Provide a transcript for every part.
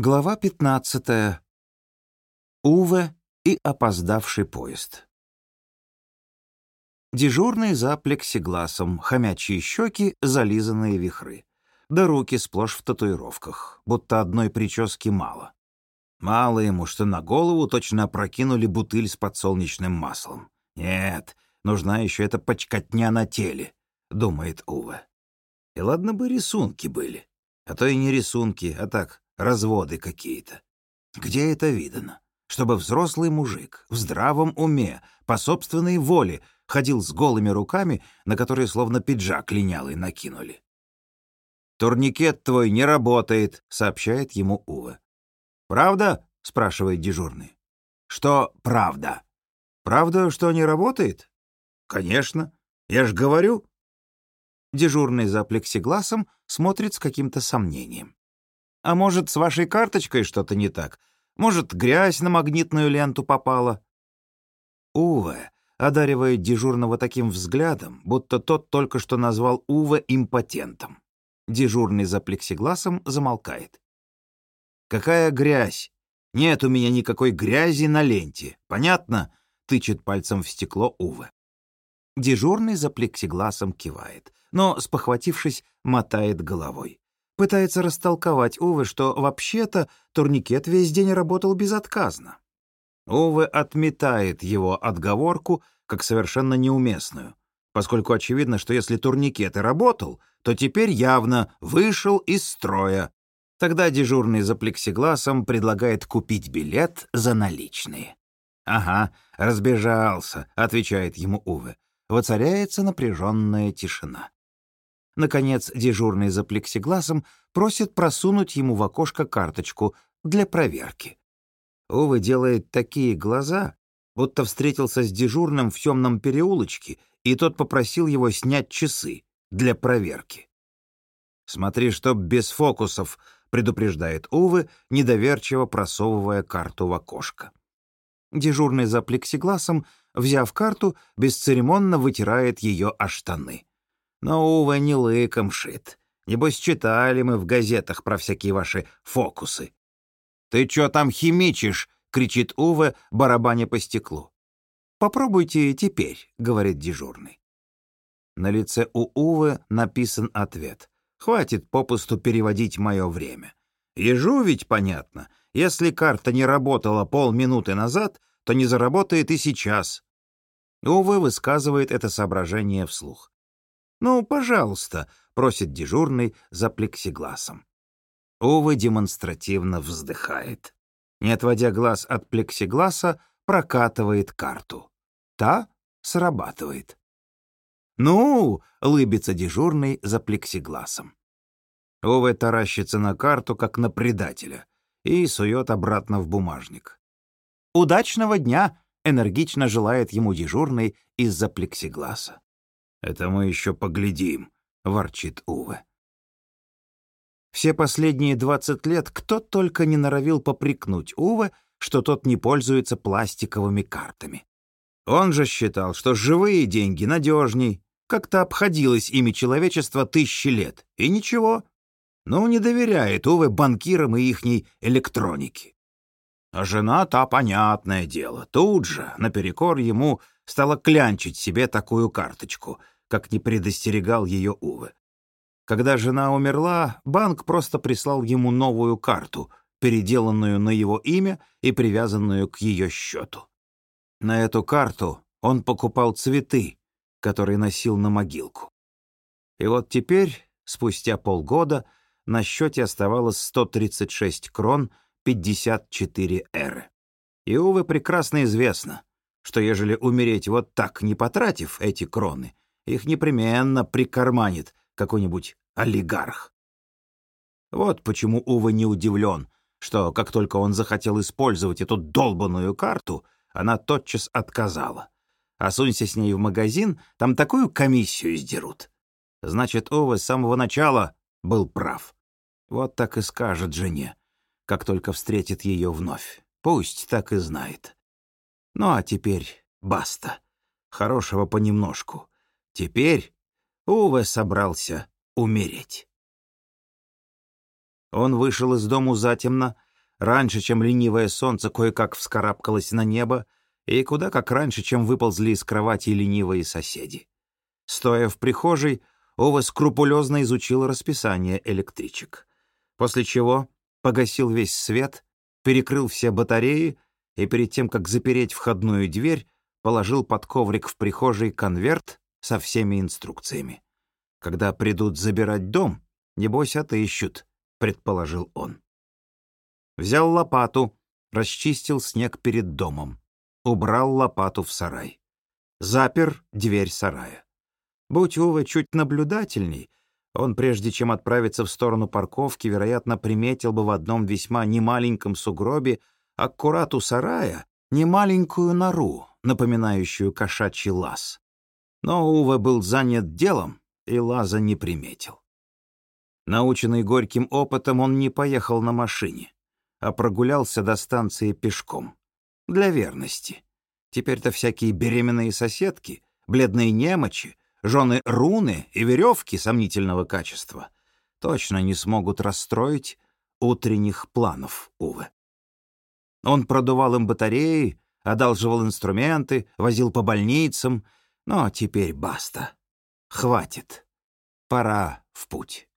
Глава 15. Уве и опоздавший поезд. Дежурный за плексигласом, хомячие щеки, зализанные вихры. Да руки сплошь в татуировках, будто одной прически мало. Мало ему, что на голову точно опрокинули бутыль с подсолнечным маслом. Нет, нужна еще эта почкотня на теле, думает Уве. И ладно бы рисунки были, а то и не рисунки, а так, разводы какие-то. Где это видано? Чтобы взрослый мужик в здравом уме, по собственной воле, ходил с голыми руками, на которые словно пиджак линялый накинули. «Турникет твой не работает», — сообщает ему Ува. «Правда?» — спрашивает дежурный. «Что правда?» «Правда, что не работает?» «Конечно. Я ж говорю». Дежурный за плексигласом смотрит с каким-то сомнением. А может, с вашей карточкой что-то не так? Может, грязь на магнитную ленту попала?» Уве одаривает дежурного таким взглядом, будто тот только что назвал Уве импотентом. Дежурный за плексигласом замолкает. «Какая грязь? Нет у меня никакой грязи на ленте. Понятно?» — тычет пальцем в стекло Уве. Дежурный за плексигласом кивает, но, спохватившись, мотает головой пытается растолковать Уве, что вообще-то турникет весь день работал безотказно. Уве отметает его отговорку как совершенно неуместную, поскольку очевидно, что если турникет и работал, то теперь явно вышел из строя. Тогда дежурный за плексигласом предлагает купить билет за наличные. «Ага, разбежался», — отвечает ему Уве. Воцаряется напряженная тишина. Наконец, дежурный за плексигласом просит просунуть ему в окошко карточку для проверки. Ова делает такие глаза, будто встретился с дежурным в темном переулочке, и тот попросил его снять часы для проверки. «Смотри, чтоб без фокусов», — предупреждает Увы, недоверчиво просовывая карту в окошко. Дежурный за плексигласом, взяв карту, бесцеремонно вытирает ее о штаны. Но, увы, не лыком шит. Небось, читали мы в газетах про всякие ваши фокусы. «Ты чё там химичишь?» — кричит Уве, барабаня по стеклу. «Попробуйте теперь», — говорит дежурный. На лице у Увы написан ответ. «Хватит попусту переводить мое время. Ежу ведь понятно. Если карта не работала полминуты назад, то не заработает и сейчас». Увы высказывает это соображение вслух. «Ну, пожалуйста», — просит дежурный за плексигласом. Ува демонстративно вздыхает. Не отводя глаз от плексигласа, прокатывает карту. Та срабатывает. «Ну!» — лыбится дежурный за плексигласом. Ува таращится на карту, как на предателя, и сует обратно в бумажник. «Удачного дня!» — энергично желает ему дежурный из-за плексигласа. «Это мы еще поглядим», — ворчит Уве. Все последние двадцать лет кто только не норовил попрекнуть Уве, что тот не пользуется пластиковыми картами. Он же считал, что живые деньги надежней, как-то обходилось ими человечество тысячи лет, и ничего. Ну, не доверяет Уве банкирам и ихней электронике. А жена та понятное дело, тут же, наперекор ему, стала клянчить себе такую карточку, как не предостерегал ее Уве. Когда жена умерла, банк просто прислал ему новую карту, переделанную на его имя и привязанную к ее счету. На эту карту он покупал цветы, которые носил на могилку. И вот теперь, спустя полгода, на счете оставалось 136 крон 54 эры. И, увы, прекрасно известно, что ежели умереть вот так, не потратив эти кроны, их непременно прикарманит какой-нибудь олигарх. Вот почему Ува не удивлен, что как только он захотел использовать эту долбанную карту, она тотчас отказала. А сунься с ней в магазин, там такую комиссию сдерут. Значит, Ова с самого начала был прав. Вот так и скажет жене, как только встретит ее вновь. Пусть так и знает. Ну а теперь баста. Хорошего понемножку. Теперь Уве собрался умереть. Он вышел из дому затемно, раньше, чем ленивое солнце кое-как вскарабкалось на небо, и куда как раньше, чем выползли из кровати ленивые соседи. Стоя в прихожей, Ова скрупулезно изучил расписание электричек. После чего погасил весь свет, перекрыл все батареи и перед тем, как запереть входную дверь, положил под коврик в прихожей конверт со всеми инструкциями. Когда придут забирать дом, небось отыщут, предположил он. Взял лопату, расчистил снег перед домом, убрал лопату в сарай. Запер дверь сарая. Будь Ува чуть наблюдательней, он, прежде чем отправиться в сторону парковки, вероятно, приметил бы в одном весьма немаленьком сугробе аккурат у сарая немаленькую нору, напоминающую кошачий лаз. Но Ува был занят делом и лаза не приметил. Наученный горьким опытом, он не поехал на машине, а прогулялся до станции пешком. Для верности. Теперь-то всякие беременные соседки, бледные немочи, жены руны и веревки сомнительного качества точно не смогут расстроить утренних планов Увы. Он продувал им батареи, одалживал инструменты, возил по больницам, но теперь баста. Хватит. Пора в путь.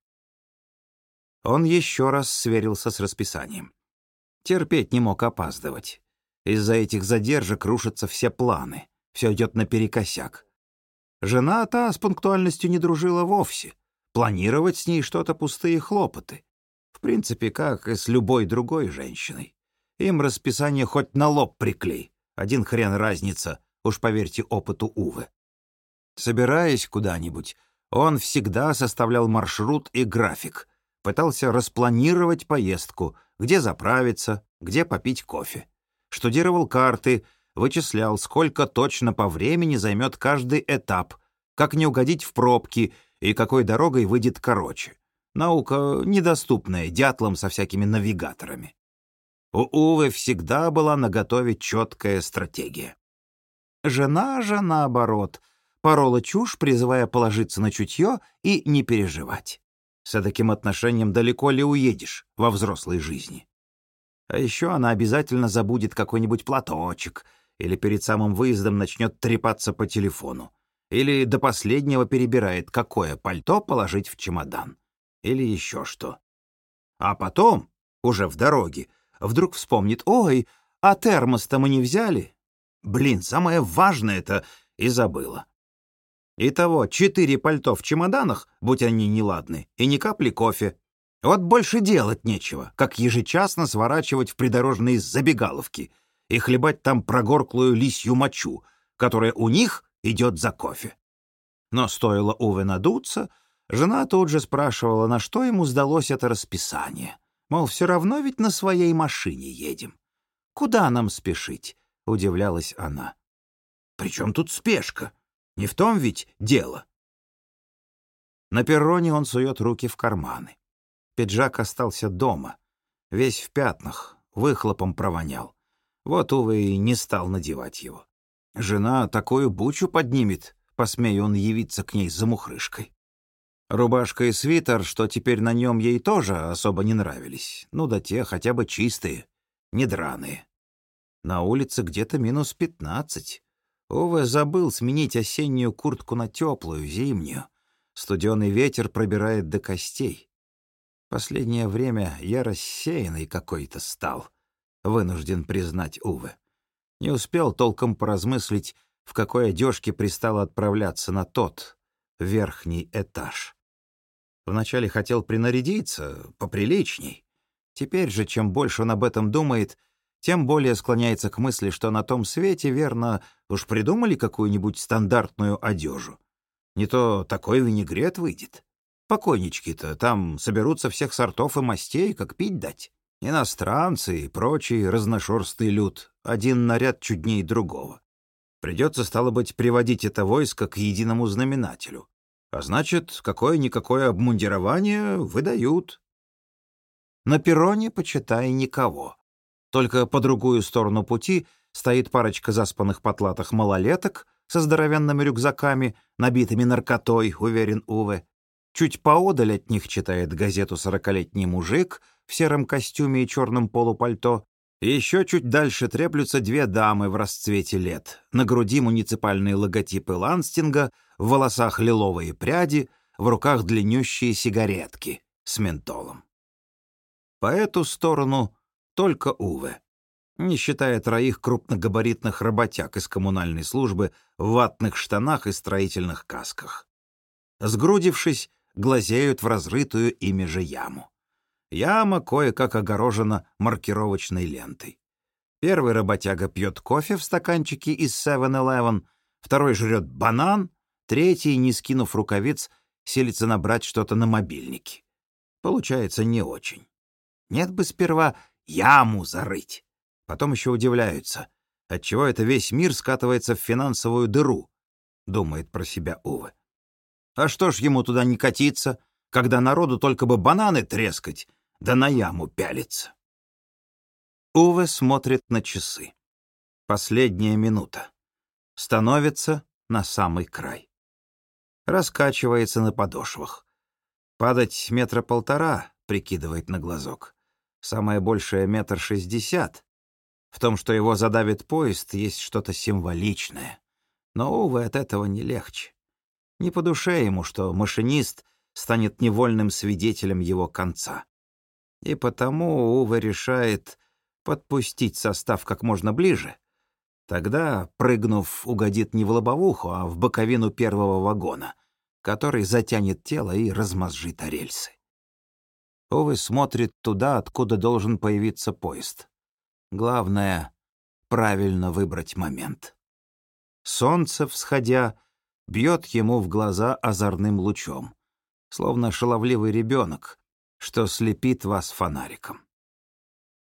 Он еще раз сверился с расписанием. Терпеть не мог опаздывать. Из-за этих задержек рушатся все планы. Все идет наперекосяк. Жена та с пунктуальностью не дружила вовсе. Планировать с ней что-то пустые хлопоты. В принципе, как и с любой другой женщиной. Им расписание хоть на лоб приклей. Один хрен разница, уж поверьте опыту Увы. Собираясь куда-нибудь, он всегда составлял маршрут и график, пытался распланировать поездку, где заправиться, где попить кофе. Штудировал карты, вычислял, сколько точно по времени займет каждый этап, как не угодить в пробки и какой дорогой выйдет короче. Наука недоступная дятлам со всякими навигаторами. У Увы всегда была наготове четкая стратегия. Жена же, наоборот, порола чушь, призывая положиться на чутье и не переживать. С таким отношением далеко ли уедешь во взрослой жизни? А еще она обязательно забудет какой-нибудь платочек или перед самым выездом начнет трепаться по телефону, или до последнего перебирает, какое пальто положить в чемодан, или еще что. А потом, уже в дороге, вдруг вспомнит, «Ой, а термос-то мы не взяли?» Блин, самое важное-то и забыла. Итого четыре пальто в чемоданах, будь они неладны, и ни капли кофе. Вот больше делать нечего, как ежечасно сворачивать в придорожные забегаловки и хлебать там прогорклую лисью мочу, которая у них идет за кофе. Но стоило Уве надуться, жена тут же спрашивала, на что ему сдалось это расписание. Мол, все равно ведь на своей машине едем. Куда нам спешить? — удивлялась она. «При чем тут спешка? Не в том ведь дело». На перроне он сует руки в карманы. Пиджак остался дома, весь в пятнах, выхлопом провонял. Вот, увы, и не стал надевать его. Жена такую бучу поднимет, посмею он явиться к ней за мухрышкой. Рубашка и свитер, что теперь на нем ей тоже особо не нравились. Ну да те хотя бы чистые, не драные. На улице где-то минус пятнадцать. Уве забыл сменить осеннюю куртку на теплую, зимнюю. Студеный ветер пробирает до костей. Последнее время я рассеянный какой-то стал, вынужден признать Уве. Не успел толком поразмыслить, в какой одежке пристало отправляться на тот, верхний этаж. Вначале хотел принарядиться, поприличней. Теперь же, чем больше он об этом думает — тем более склоняется к мысли, что на том свете, верно, уж придумали какую-нибудь стандартную одежу. Не то такой винегрет выйдет. Покойнички-то там соберутся всех сортов и мастей, как пить дать. Иностранцы и прочий разношерстный люд, один наряд чудней другого. Придется, стало быть, приводить это войско к единому знаменателю. А значит, какое-никакое обмундирование выдают. На перроне, почитай, никого. Только по другую сторону пути стоит парочка заспанных потлатых малолеток со здоровенными рюкзаками, набитыми наркотой, уверен Уве. Чуть поодаль от них читает газету сорокалетний мужик в сером костюме и черном полупальто. Еще чуть дальше треплются две дамы в расцвете лет. На груди муниципальные логотипы Ланстинга, в волосах лиловые пряди, в руках длиннющие сигаретки с ментолом. По эту сторону только Уве, не считая троих крупногабаритных работяг из коммунальной службы в ватных штанах и строительных касках. Сгрудившись, глазеют в разрытую ими же яму. Яма кое-как огорожена маркировочной лентой. Первый работяга пьет кофе в стаканчике из 7-Eleven, второй жрет банан, третий, не скинув рукавиц, селится набрать что-то на мобильнике. Получается не очень. Нет бы сперва яму зарыть. Потом еще удивляются, отчего это весь мир скатывается в финансовую дыру, думает про себя Уве. А что ж ему туда не катиться, когда народу только бы бананы трескать, да на яму пялиться? Уве смотрит на часы. Последняя минута. Становится на самый край. Раскачивается на подошвах. Падать метра полтора, прикидывает на глазок. Самое большее метр шестьдесят. В том, что его задавит поезд, есть что-то символичное. Но, увы, от этого не легче. Не по душе ему, что машинист станет невольным свидетелем его конца. И потому Ува решает подпустить состав как можно ближе. Тогда, прыгнув, угодит не в лобовуху, а в боковину первого вагона, который затянет тело и размозжит о рельсы. Увы смотрит туда, откуда должен появиться поезд. Главное — правильно выбрать момент. Солнце, всходя, бьет ему в глаза озорным лучом, словно шаловливый ребенок, что слепит вас фонариком.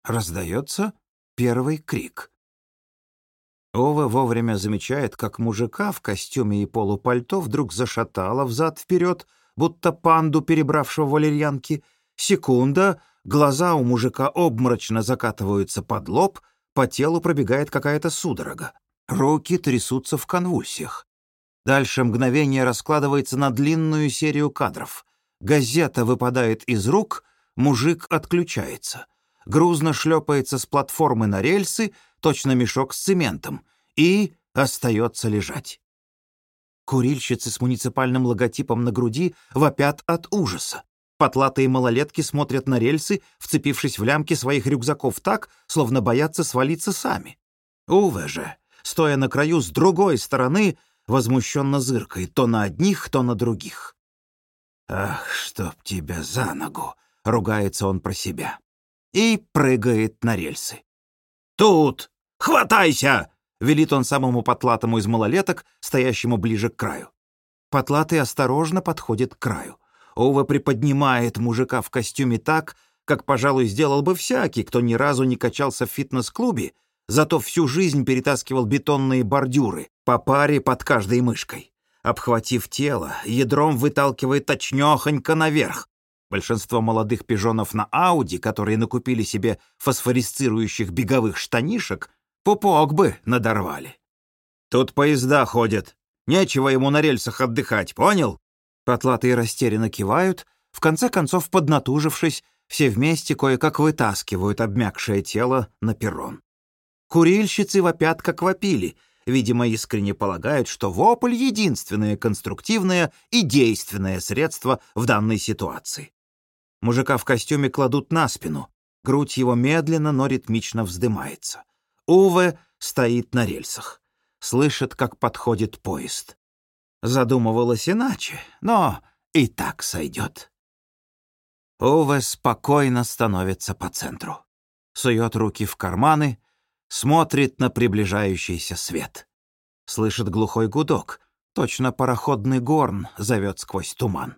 Раздается первый крик. Ова вовремя замечает, как мужика в костюме и полупальто вдруг зашатало взад-вперед, будто панду, перебравшего валерьянки. Секунда, глаза у мужика обморочно закатываются под лоб, по телу пробегает какая-то судорога. Руки трясутся в конвульсиях. Дальше мгновение раскладывается на длинную серию кадров. Газета выпадает из рук, мужик отключается. Грузно шлепается с платформы на рельсы, точно мешок с цементом, и остается лежать. Курильщицы с муниципальным логотипом на груди вопят от ужаса. Потлатые малолетки смотрят на рельсы, вцепившись в лямки своих рюкзаков так, словно боятся свалиться сами. Уве же, стоя на краю с другой стороны, возмущенно зыркает то на одних, то на других. «Ах, чтоб тебя за ногу!» — ругается он про себя. И прыгает на рельсы. «Тут! Хватайся!» — велит он самому потлатому из малолеток, стоящему ближе к краю. Потлатый осторожно подходит к краю. Ова приподнимает мужика в костюме так, как, пожалуй, сделал бы всякий, кто ни разу не качался в фитнес-клубе зато всю жизнь перетаскивал бетонные бордюры по паре под каждой мышкой. Обхватив тело, ядром выталкивает точнёхонько наверх. Большинство молодых пижонов на Ауди, которые накупили себе фосфорисцирующих беговых штанишек, пупок бы надорвали. Тут поезда ходят. Нечего ему на рельсах отдыхать, понял? Потлатые растерянно кивают, в конце концов, поднатужившись, все вместе кое-как вытаскивают обмякшее тело на перрон. Курильщицы вопят, как вопили, видимо, искренне полагают, что вопль — единственное конструктивное и действенное средство в данной ситуации. Мужика в костюме кладут на спину, грудь его медленно, но ритмично вздымается. Уве стоит на рельсах, слышит, как подходит поезд. Задумывалось иначе, но и так сойдет. Уве спокойно становится по центру, сует руки в карманы — смотрит на приближающийся свет. Слышит глухой гудок, точно пароходный горн зовет сквозь туман.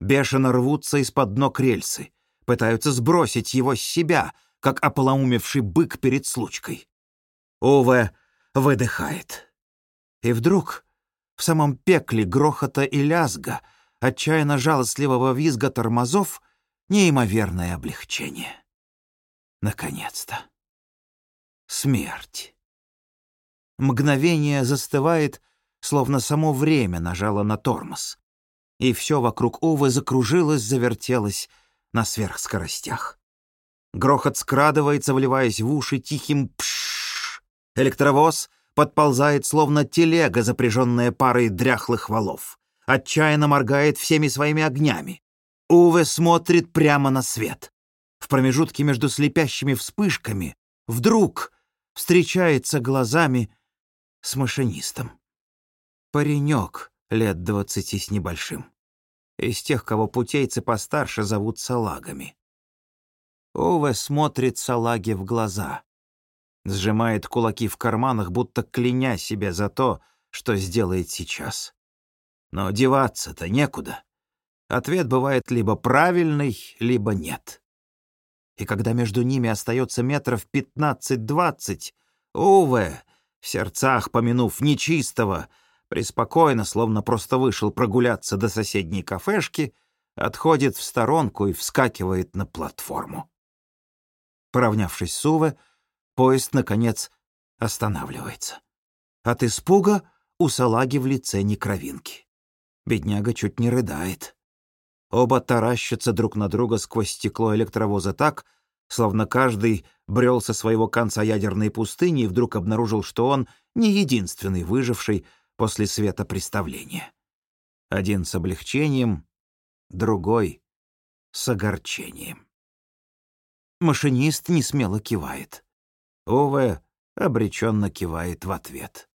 Бешено рвутся из-под ног рельсы, пытаются сбросить его с себя, как ополоумевший бык перед случкой. Уве выдыхает. И вдруг в самом пекле грохота и лязга, отчаянно жалостливого визга тормозов, неимоверное облегчение. Наконец-то смерть. Мгновение застывает, словно само время нажало на тормоз. и все вокруг Увы закружилось, завертелось на сверхскоростях. Грохот скрадывается, вливаясь в уши тихим пш. Электровоз подползает, словно телега, запряженная парой дряхлых валов. Отчаянно моргает всеми своими огнями. Уве смотрит прямо на свет. В промежутке между слепящими вспышками вдруг встречается глазами с машинистом. Паренек лет двадцати с небольшим. Из тех, кого путейцы постарше зовут салагами. Уве смотрит салаге в глаза. Сжимает кулаки в карманах, будто кляня себя за то, что сделает сейчас. Но деваться-то некуда. Ответ бывает либо правильный, либо нет. И когда между ними остается метров пятнадцать-двадцать, Уве, в сердцах помянув нечистого, преспокойно, словно просто вышел прогуляться до соседней кафешки, отходит в сторонку и вскакивает на платформу. Поравнявшись с Уве, поезд, наконец, останавливается. От испуга у салаги в лице некровинки. Бедняга чуть не рыдает. Оба таращатся друг на друга сквозь стекло электровоза так, словно каждый брел со своего конца ядерной пустыни и вдруг обнаружил, что он не единственный выживший после света представления. Один с облегчением, другой с огорчением. Машинист не смело кивает. Уве обреченно кивает в ответ.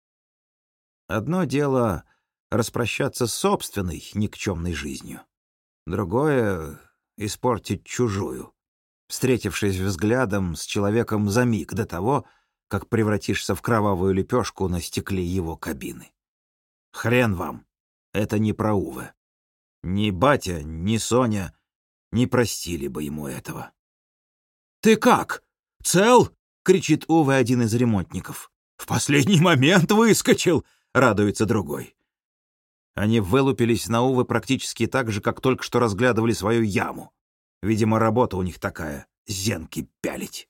Одно дело — распрощаться с собственной никчемной жизнью. Другое — испортить чужую, встретившись взглядом с человеком за миг до того, как превратишься в кровавую лепешку на стекле его кабины. Хрен вам, это не про Уве. Ни батя, ни Соня не простили бы ему этого. «Ты как? Цел?» — кричит Уве один из ремонтников. «В последний момент выскочил!» — радуется другой. Они вылупились на Увы практически так же, как только что разглядывали свою яму. Видимо, работа у них такая — зенки пялить.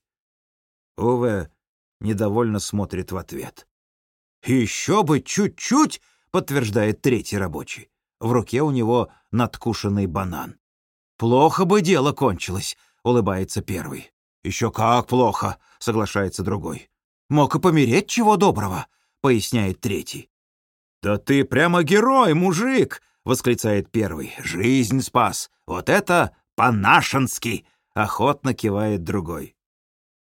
Уве недовольно смотрит в ответ. «Еще бы чуть-чуть!» — подтверждает третий рабочий. В руке у него надкушенный банан. «Плохо бы дело кончилось», — улыбается первый. «Еще как плохо», — соглашается другой. «Мог и помереть чего доброго», — поясняет третий. «Да ты прямо герой, мужик!» — восклицает первый. «Жизнь спас! Вот это по-нашенски!» — охотно кивает другой.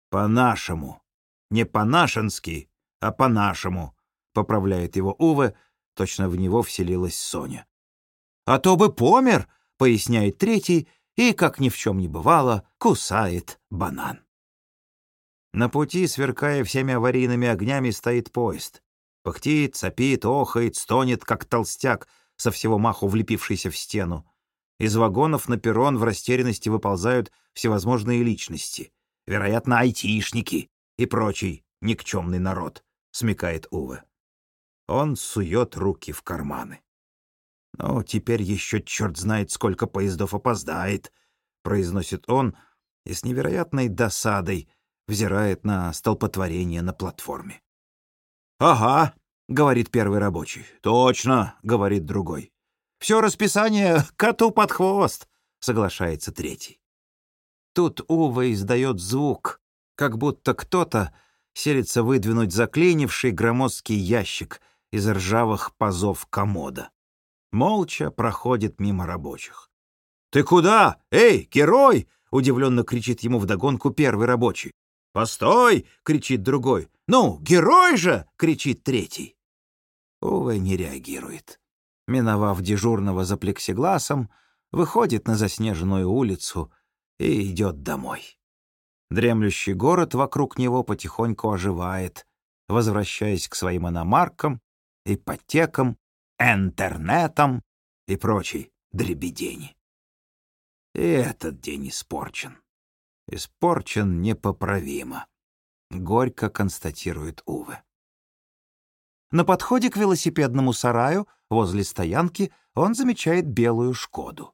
«По-нашему. Не по-нашенски, а по-нашему», — поправляет его Уве, точно в него вселилась Соня. «А то бы помер!» — поясняет третий и, как ни в чем не бывало, кусает банан. На пути, сверкая всеми аварийными огнями, стоит поезд. Пыхтит, сопит, охает, стонет, как толстяк, со всего маху влепившийся в стену. Из вагонов на перрон в растерянности выползают всевозможные личности. Вероятно, айтишники и прочий никчемный народ, смекает Уве. Он сует руки в карманы. «Ну, теперь еще черт знает, сколько поездов опоздает», — произносит он и с невероятной досадой взирает на столпотворение на платформе. «Ага», — говорит первый рабочий. «Точно», — говорит другой. «Все расписание коту под хвост», — соглашается третий. Тут Ува издает звук, как будто кто-то селится выдвинуть заклинивший громоздкий ящик из ржавых пазов комода молча проходит мимо рабочих. «Ты куда? Эй, герой!» — удивленно кричит ему вдогонку первый рабочий. «Постой!» — кричит другой. «Ну, герой же!» — кричит третий. Увы, не реагирует. Миновав дежурного за плексигласом, выходит на заснеженную улицу и идет домой. Дремлющий город вокруг него потихоньку оживает, возвращаясь к своим иномаркам, ипотекам интернетом и прочей дребедени. И этот день испорчен. Испорчен непоправимо. Горько констатирует Уве. На подходе к велосипедному сараю возле стоянки он замечает белую «Шкоду».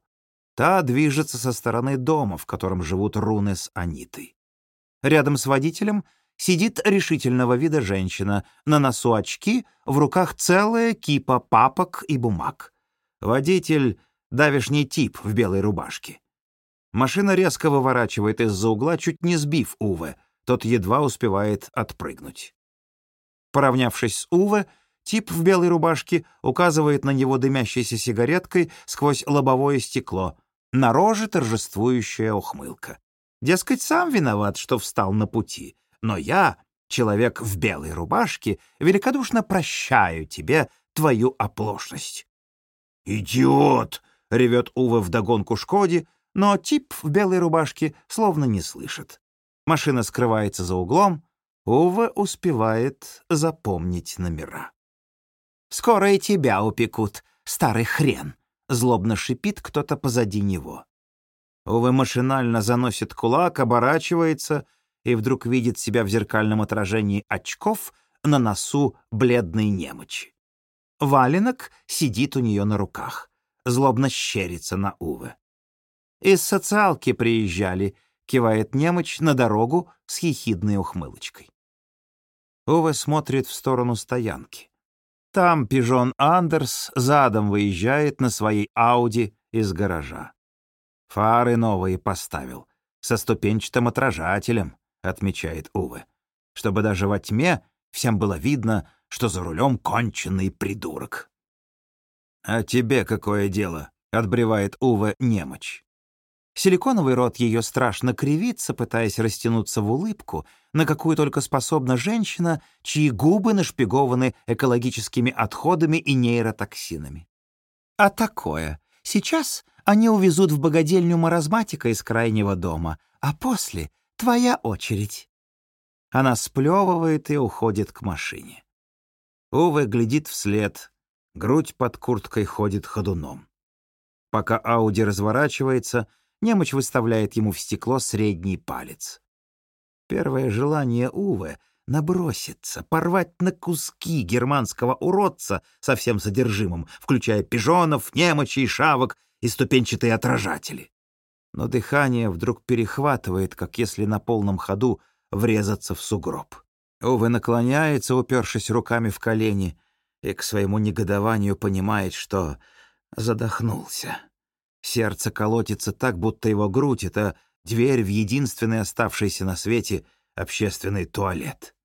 Та движется со стороны дома, в котором живут Руны с Анитой. Рядом с водителем — сидит решительного вида женщина, на носу очки, в руках целая кипа папок и бумаг. Водитель давишний тип в белой рубашке. Машина резко выворачивает из-за угла, чуть не сбив Уве. Тот едва успевает отпрыгнуть. Поравнявшись с Уве, тип в белой рубашке указывает на него дымящейся сигареткой сквозь лобовое стекло. На роже торжествующая ухмылка. Дескать, сам виноват, что встал на пути. Но я, человек в белой рубашке, великодушно прощаю тебе твою оплошность. «Идиот!» — ревет Уве вдогонку Шкоде, но тип в белой рубашке словно не слышит. Машина скрывается за углом, Уве успевает запомнить номера. «Скоро и тебя упекут, старый хрен!» — злобно шипит кто-то позади него. Уве машинально заносит кулак, оборачивается и вдруг видит себя в зеркальном отражении очков на носу бледной немочи. Валенок сидит у нее на руках, злобно щерится на Уве. «Из социалки приезжали», — кивает немочь на дорогу с хихидной ухмылочкой. Уве смотрит в сторону стоянки. Там пижон Андерс задом выезжает на своей Ауди из гаража. Фары новые поставил, со ступенчатым отражателем, отмечает Уве, чтобы даже во тьме всем было видно, что за рулем конченый придурок. «А тебе какое дело?» — отбревает Уве немочь. Силиконовый рот ее страшно кривится, пытаясь растянуться в улыбку, на какую только способна женщина, чьи губы нашпигованы экологическими отходами и нейротоксинами. А такое. Сейчас они увезут в богадельню маразматика из крайнего дома, а после — твоя очередь. Она сплевывает и уходит к машине. Уве глядит вслед, грудь под курткой ходит ходуном. Пока Ауди разворачивается — Немочь выставляет ему в стекло средний палец. Первое желание Уве — наброситься, порвать на куски германского уродца со всем содержимым, включая пижонов, немочей, шавок и ступенчатые отражатели. Но дыхание вдруг перехватывает, как если на полном ходу врезаться в сугроб. Уве наклоняется, упершись руками в колени, и к своему негодованию понимает, что задохнулся. Сердце колотится так, будто его грудь — это дверь в единственный оставшийся на свете общественный туалет.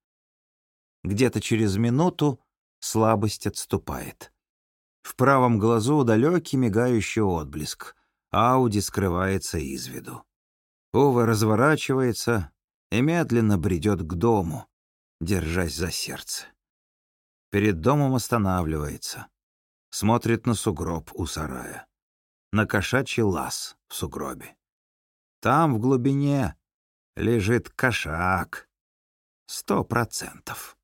Где-то через минуту слабость отступает. В правом глазу далекий мигающий отблеск. Ауди скрывается из виду. Ова разворачивается и медленно бредет к дому, держась за сердце. Перед домом останавливается, смотрит на сугроб у сарая на кошачий лаз в сугробе. Там, в глубине, лежит кошак. Сто процентов.